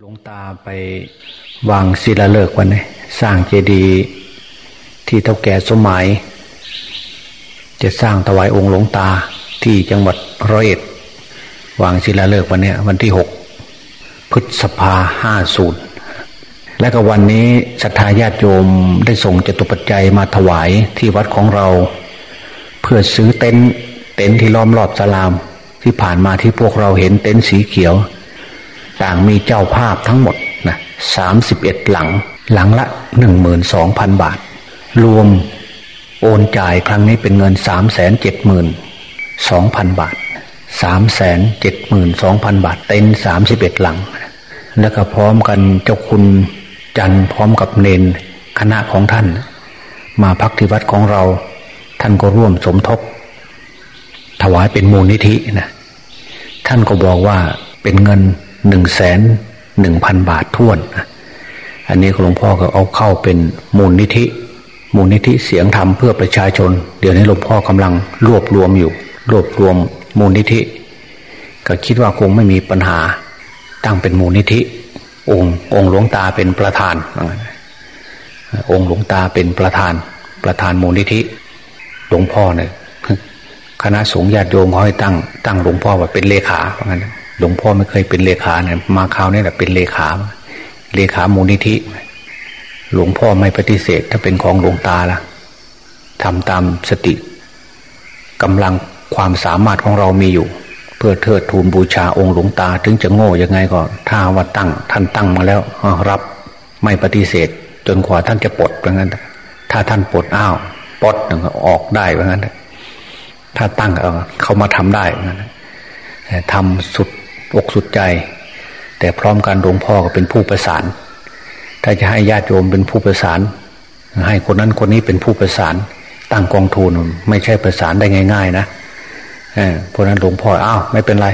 หลวงตาไปวางศิลาฤกษ์วันนี้สร้างเจดีย์ที่เท่าแก่สมัย จะสร้างถวายองค์หลวงตาที่จังหวัดร้อยเอ็ด วางศิลาฤกษ์วันนี้วันที่หกพฤษภาห้าศูนย์และก็วันนี้ศรัทธาญาติโยมได้ส่งจตุปัจจัยมาถวายที่วัดของเรา เพื่อซื้อเต็นท์เต็นท์ที่ล้อมรอบสลาม ที่ผ่านมาที่พวกเราเห็นเต็นท์สีเขียว ต่างมีเจ้าภาพทั้งหมดนะสามสิบเอ็ดหลัง หลังละหนึ่งหมื่นสองพันบาท รวมโอนจ่ายครั้งนี้เป็นเงินสามแสนเจ็ดหมื่นสองพันบาทสามแสนเจ็ดหมื่นสองพันบาท เต็นสามสิบเอ็ดหลัง แล้วก็พร้อมกันเจ้าคุณจันทร์พร้อมกับเนนคณะของท่าน มาพักที่วัดของเรา ท่านก็ร่วมสมทบ ถวายเป็นมูลนิธินะท่านก็บอกว่าเป็นเงิน หนึ่งแสนหนึ่งพันบาททวนอันนี้หลวงพ่อก็เอาเข้าเป็นมูลนิธิ มูลนิธิเสียงธรรมเพื่อประชาชน เดี๋ยวนี้หลวงพ่อกำลังรวบรวมอยู่ รวบรวมมูลนิธิ ก็คิดว่าคงไม่มีปัญหาตั้งเป็นมูลนิธิ องค์องค์หลวงตาเป็นประธาน องค์หลวงตาเป็นประธาน ประธานมูลนิธิหลวงพ่อเนี่ยคณะสงฆ์ญาติโยมเขาให้ตั้ง ตั้งหลวงพ่อว่าเป็นเลขาเพราะงั้น หลวงพ่อไม่เคยเป็นเลขาเนี่ยมาคราวนี้แหละเป็นเลขา เลขามูลนิธิ หลวงพ่อไม่ปฏิเสธ ถ้าเป็นของหลวงตาละทำตามสติกำลังความสามารถของเรามีอยู่ เพื่อเทิดทูนบูชาองค์หลวงตา ถึงจะโง่ยังไงก็ ถ้าว่าตั้ง ท่านตั้งมาแล้วรับไม่ปฏิเสธ จนกว่าท่านจะปลดเพราะงั้นถ้าท่านปลดอ้าวปลดก็ออกได้เพราะงั้นถ้าตั้งเเขามาทำได้เพราะงั้นทำสุด อกสุดใจ แต่พร้อมกันหลวงพ่อก็เป็นผู้ประสาน ถ้าจะให้ญาติโยมเป็นผู้ประสาน ให้คนนั้นคนนี้เป็นผู้ประสาน ตั้งกองทุนไม่ใช่ประสานได้ง่าย ๆ นะเพราะนั้นหลวงพ่ออ้าวไม่เป็นไร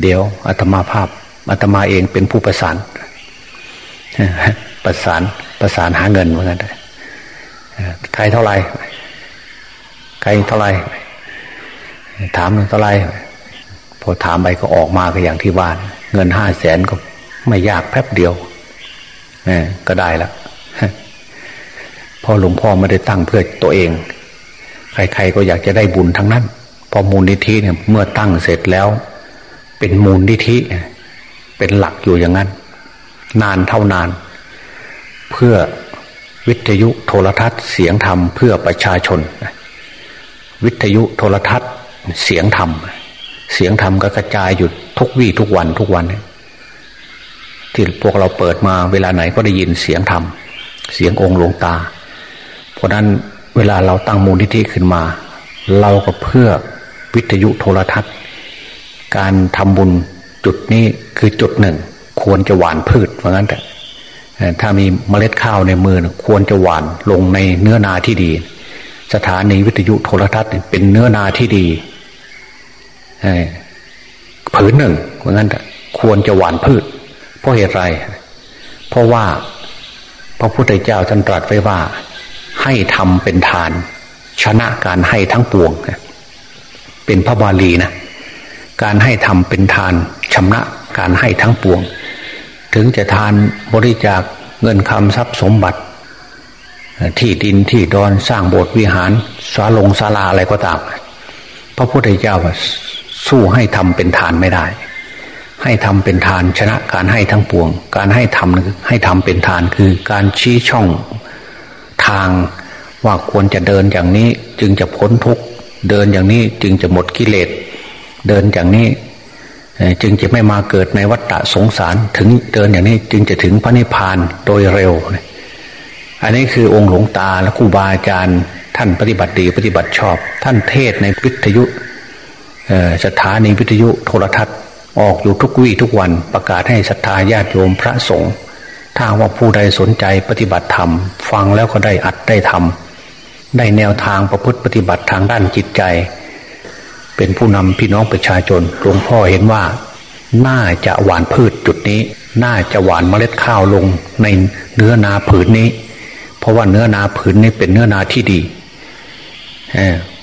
เดี๋ยวอาตมาภาพอาตมาเองเป็นผู้ประสานประสานประสานหาเงินเหมือนกันใครเท่าไหร่ใครเท่าไหร่ถามเท่าไหร่ พอถามไปก็ออกมาก็อย่างที่บ้าเงินห้าแสนก็ไม่ยากแป๊บเดียวก็ได้ละพอหลวงพ่อไม่ได้ตั้งเพื่อตัวเอง ใครๆก็อยากจะได้บุญทั้งนั้น พอมูลนิธิเนี่ย เมื่อตั้งเสร็จแล้ว เป็นมูลนิธิเป็นหลักอยู่อย่างนั้น นานเท่านาน เพื่อวิทยุโทรทัศน์เสียงธรรมเพื่อประชาชน วิทยุโทรทัศน์เสียงธรรม เสียงธรรมก็กระจายอยู่ทุกวี่ทุกวันทุกวันที่พวกเราเปิดมาเวลาไหนก็ได้ยินเสียงธรรม เสียงองค์หลวงตา เพราะนั้นเวลาเราตั้งมูลนิธิขึ้นมา เราก็เพื่อวิทยุโทรทัศน์ การทำบุญจุดนี้คือจุดหนึ่ง ควรจะหวานพืชเพราะงั้นแต่ถ้ามีเมล็ดข้าวในมือควรจะหวานลงในเนื้อนาที่ดี สถานีวิทยุโทรทัศน์เป็นเนื้อนาที่ดี ผืนหนึ่งเพราะงั้นควรจะหวานพืช เพราะเหตุไร เพราะว่าพระพุทธเจ้าท่านตรัสไว้ว่า ให้ทำเป็นทาน ชนะการให้ทั้งปวง เป็นพระบาลีนะ การให้ทำเป็นทานชำระการให้ทั้งปวง ถึงจะทานบริจาคเงินคำทรัพย์สมบัติ ที่ดินที่ดอนสร้างโบสถ์วิหารสาลงศาลาอะไรก็ตาม พระพุทธเจ้า สู้ให้ทำเป็นทานไม่ได้ ให้ทำเป็นทานชนะการให้ทั้งปวง การให้ทำให้ทำเป็นทานคือการชี้ช่องทางว่าควรจะเดินอย่างนี้จึงจะพ้นทุกข์เดินอย่างนี้จึงจะหมดกิเลสเดินอย่างนี้จึงจะไม่มาเกิดในวัฏฏะสงสารถึงเดินอย่างนี้จึงจะถึงพระนิพพานโดยเร็ว อันนี้คือองค์หลวงตาและครูบาอาจารย์ ท่านปฏิบัติดีปฏิบัติชอบ ท่านเทศในวิทยุ สถานีวิทยุโทรทัศน์ออกอยู่ทุกวี่ทุกวันประกาศให้ศรัทธาญาติโยมพระสงฆ์ถ้าว่าผู้ใดสนใจปฏิบัติธรรม ฟังแล้วก็ได้อัดได้ทำได้แนวทางประพฤติปฏิบัติทางด้านจิตใจ เป็นผู้นำพี่น้องประชาชนหลวงพ่อเห็นว่า น่าจะหวานพืชจุดนี้ น่าจะหวานเมล็ดข้าวลงในเนื้อนาผืนนี้ เพราะว่าเนื้อนาผืนนี้เป็นเนื้อนาที่ดี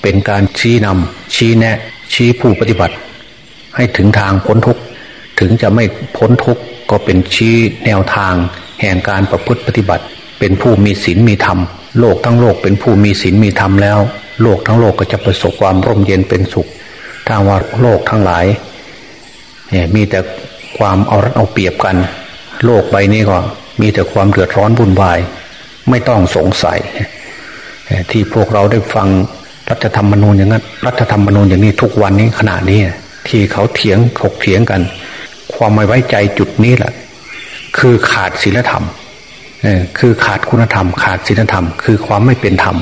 เป็นการชี้นำชี้แนะ ชี้ผู้ปฏิบัติ ให้ถึงทางพ้นทุกข์ถึงจะไม่พ้นทุกข์ก็เป็นชี้แนวทาง แห่งการประพฤติปฏิบัติ เป็นผู้มีศีลมีธรรม โลกทั้งโลกเป็นผู้มีศีลมีธรรมแล้ว โลกทั้งโลกก็จะประสบความร่มเย็นเป็นสุขถ้าว่าโลกทั้งหลายมีแต่ความเอารัดเอาเปรียบกัน โลกใบนี้ก็มีแต่ความเดือดร้อนวุ่นวาย ไม่ต้องสงสัย ที่พวกเราได้ฟัง รัฐธรรมนูญอย่างนั้นรัฐธรรมนูญอย่างนี้ทุกวันนี้ขณะนี้ที่เขาเถียงถกเถียงกัน ความไม่ไว้ใจจุดนี้แหละคือขาดศีลธรรมคือขาดคุณธรรม ขาดศีลธรรม คือความไม่เป็นธรรม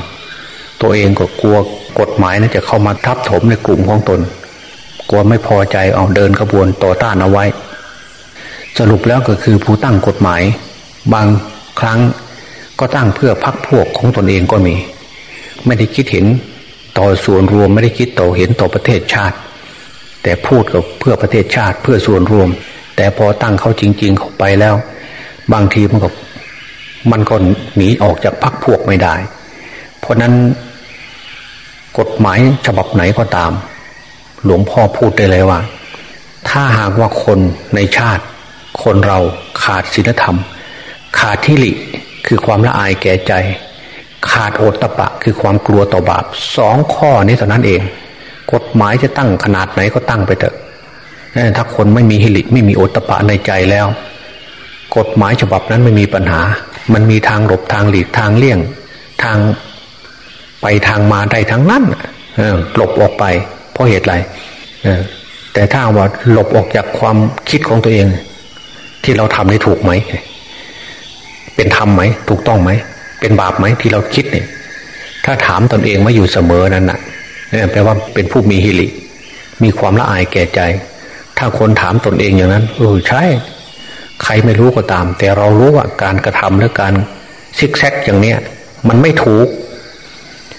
ตัวเองก็กลัวกฎหมายนะจะเข้ามาทับถมในกลุ่มของตน กลัวไม่พอใจเอาเดินขบวนต่อต้านเอาไว้ สรุปแล้วก็คือผู้ตั้งกฎหมาย บางครั้งก็ตั้งเพื่อพักพวกของตนเองก็มี ไม่ได้คิดเห็น ต่อส่วนรวมไม่ได้คิดต่อเห็นต่อประเทศชาติ แต่พูดกับเพื่อประเทศชาติเพื่อส่วนรวม แต่พอตั้งเขาจริง ๆ เข้าไปแล้ว บางทีมันก็มันก็หนีออกจากพักพวกไม่ได้ เพราะนั้นกฎหมายฉบับไหนก็ตาม หลวงพ่อพูดได้เลยว่า ถ้าหากว่าคนในชาติ คนเราขาดศีลธรรม ขาดทิฏฐิคือความละอายแก่ใจ ขาดโอตตะปะคือความกลัวต่อบาปสองข้อนี้เท่านั้นเอง กฎหมายจะตั้งขนาดไหนก็ตั้งไปเถอะถ้าคนไม่มีฮิริไม่มีโอตตะปะในใจแล้ว กฎหมายฉบับนั้นไม่มีปัญหา มันมีทางหลบทางหลีกทางเลี่ยง ทางไปทางมาได้ทั้งนั้นหลบออกไป เพราะเหตุไรแต่ถ้าว่าหลบออกจากความคิดของตัวเอง ที่เราทำได้ถูกไหม เป็นธรรมไหม ถูกต้องไหม เป็นบาปไหมที่เราคิดเนี่ย ถ้าถามตนเองมาอยู่เสมอนั้นนะ่ะแปลว่าเป็นผู้มีฮิริมีความละอายแก่ใจ ถ้าคนถามตนเองอย่างนั้นเออใช่ ใครไม่รู้ก็ตาม แต่เรารู้ว่าการกระทำและการซิกแซกอย่างเนี้ย มันไม่ถูก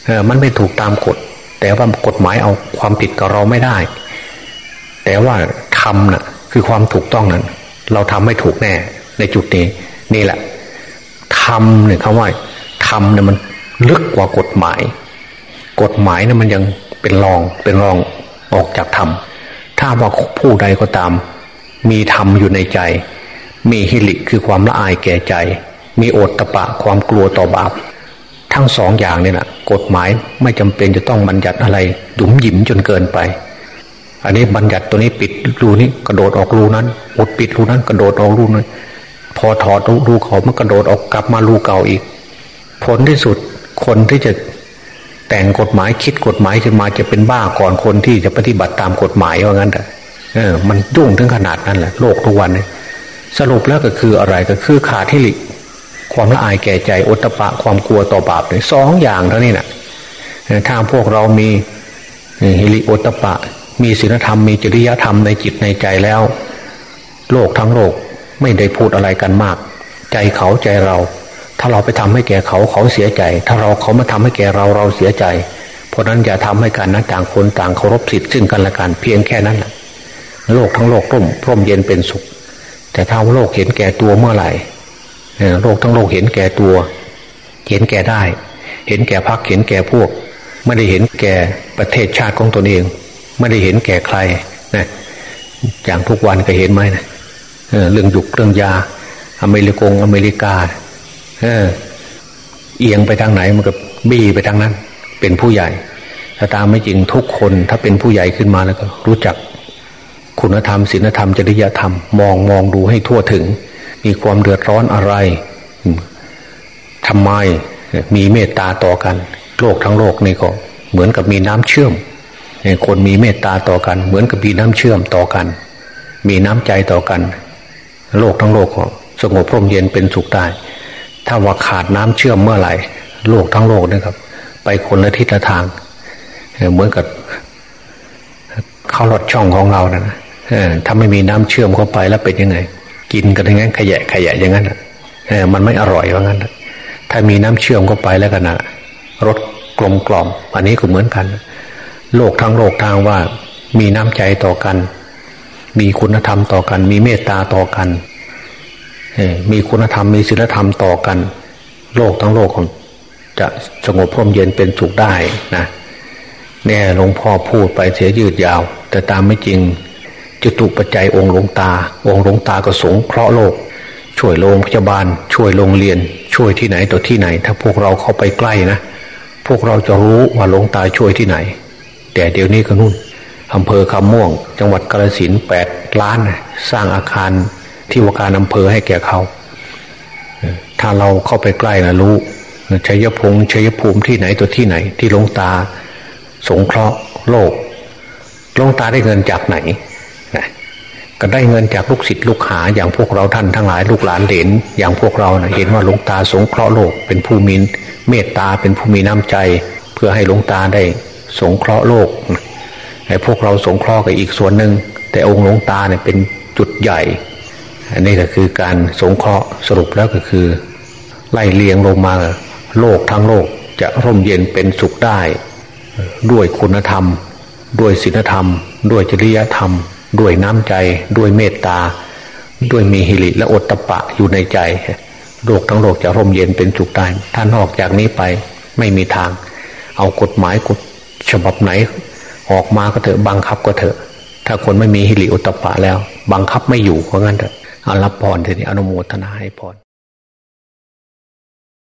เออมันไม่ถูกตามกฎ แต่ว่ากฎหมายเอาความผิดกับเราไม่ได้ แต่ว่าทำนะ่ะ คือความถูกต้องนั้น เราทำไม่ถูกแน่ ในจุดนี้ นี่แหละทำเนี่ยคำว่า ทำเนี่ยมันลึกกว่ากฎหมาย กฎหมายเนี่ยมันยังเป็นรองเป็นรองออกจากธรรมถ้าว่าผู้ใดก็ตาม มีธรรมอยู่ในใจ มีฮิริคือความละอายแก่ใจ มีโอตตะปะความกลัวต่อบาป ทั้งสองอย่างเนี่ยนะกฎหมายไม่จำเป็นจะต้องบัญญัติอะไรหยุมหยิมจนเกินไป อันนี้บัญญัติตัวนี้ปิดรูนี้กระโดดออกรูนั้นอดปิดรูนั้นกระโดดออกรูนั้นพอถอดรูเขามันกระโดดออกกลับมารูเก่าอีก ผลที่สุดคนที่จะแต่งกฎหมายคิดกฎหมายขึ้นมาจะเป็นบ้าก่อนคนที่จะปฏิบัติตามกฎหมายว่างั้นแต่เออมันยุ่งถึงขนาดนั้นแหละโลกทุกวันนี้สรุปแล้วก็คืออะไรก็คือขาดที่หลิความละอายแก่ใจอุตปะความกลัวต่อบาปเนี่ยสองอย่างเท่านี้นะถ้าพวกเรามีฮิริโอตปะ มีศีลธรรมมีจริยธรรมในจิตในใจแล้ว โลกทั้งโลกไม่ได้พูดอะไรกันมาก ใจเขาใจเรา ถ้าเราไปทำให้แก่เขาเขาเสียใจ ถ้าเราเขามาทำให้แก่เราเราเสียใจ เพราะนั้นอย่าทำให้กันนะต่างคนต่างเคารพสิทธิ์ซึ่งกันและกันเพียงแค่นั้นแหละโลกทั้งโลกร่มร่มเย็นเป็นสุข แต่ถ้าโลกเห็นแก่ตัวเมื่อไหร่โลกทั้งโลกเห็นแก่ตัว เห็นแก่ได้ เห็นแก่พักเห็นแก่พวก ไม่ได้เห็นแก่ประเทศชาติของตนเอง ไม่ได้เห็นแก่ใครนะอย่างทุกวันก็เห็นไหมนะเรื่องยุกเรื่องยา อเมริกงอเมริกา เออ เอียงไปทางไหนมันก็บี้ไปทางนั้น เป็นผู้ใหญ่ถ้าตามไม่จริงทุกคนถ้าเป็นผู้ใหญ่ขึ้นมาแล้วก็ รู้จัก คุณธรรมศีลธรรมจริยธรรม มองมองดูให้ทั่วถึง มีความเดือดร้อนอะไรทำไมมีเมตตาต่อกัน โลกทั้งโลกนี่ก็ เหมือนกับมีน้ำเชื่อมคนมีเมตตาต่อกัน เหมือนกับมีน้ำเชื่อมต่อกัน มีน้ำใจต่อกัน โลกทั้งโลกก็สงบร่มเย็นเป็นสุขได้ ถ้าว่าขาดน้ำเชื่อมเมื่อไหร่โลกทั้งโลกนะครับ ไปคนละทิศละทาง เหมือนกับเข้าลอดช่องของเรานะถ้าไม่มีน้ำเชื่อมเข้าไปแล้วเป็นยังไง กินกันอย่างนั้นขยะขยะอย่างนั้นเออมันไม่อร่อยว่างั้นถ้ามีน้ำเชื่อมเข้าไปแล้วกันนะรสกลมกล่อม อันนี้ก็เหมือนกัน โลกทั้งโลกทางว่ามีน้ำใจต่อกัน มีคุณธรรมต่อกัน มีเมตตาต่อกัน มีคุณธรรมมีศีลธรรมต่อกัน โลกทั้งโลกจะสงบพร่มเย็นเป็นสุขได้นะแน่หลวงพ่อพูดไปเสียยืดยาว แต่ตามไม่จริงจตุปัจจัยองค์หลวงตา องค์หลวงตาก็สงเคราะห์โลก ช่วยโรงพยาบาล ช่วยโรงเรียน ช่วยที่ไหนต่อที่ไหน ถ้าพวกเราเข้าไปใกล้นะพวกเราจะรู้ว่าหลวงตาช่วยที่ไหน แต่เดี๋ยวนี้ก็นู่นอำเภอคำม่วง จังหวัดกาฬสินแปดล้าน สร้างอาคาร ที่ว่าการอำเภอให้แก่เขา ถ้าเราเข้าไปใกล้นะรู้ชัยพงษ์ชัยภูมิที่ไหนตัวที่ไหน ที่หลวงตา สงเคราะห์โลกหลวงตาได้เงินจากไหนก็ได้เงินจากลูกศิษย์ลูกหาอย่างพวกเราท่านทั้งหลายลูกหลานเหลนอย่างพวกเรานะเห็นว่าหลวงตาสงเคราะห์โลกเป็นผู้มีเมตตาเป็นผู้มีน้ำใจ เพื่อให้หลวงตาได้สงเคราะห์โลกให้พวกเราสงเคราะห์กับอีกส่วนหนึ่งแต่องค์หลวงตาเนี่ยเป็นจุดใหญ่ อันนี้ก็คือการสงเคราะห์สรุปแล้วก็คือ ไล่เลียงลงมาโลกทั้งโลกจะร่มเย็นเป็นสุขได้ ด้วยคุณธรรม ด้วยศีลธรรม ด้วยจริยธรรม ด้วยน้ำใจ ด้วยเมตตา ด้วยมีหิริและอดตะปะอยู่ในใจ โลกทั้งโลกจะร่มเย็นเป็นสุขได้ท่านออกจากนี้ไปไม่มีทาง เอากฎหมายกฎฉบับไหน ออกมาก็เถอะบังคับก็เถอะ ถ้าคนไม่มีหิริอดตะปะแล้ว บังคับไม่อยู่เพราะงั้นเถอะ เอารับพรทีนี้อนุโมทนาให้พร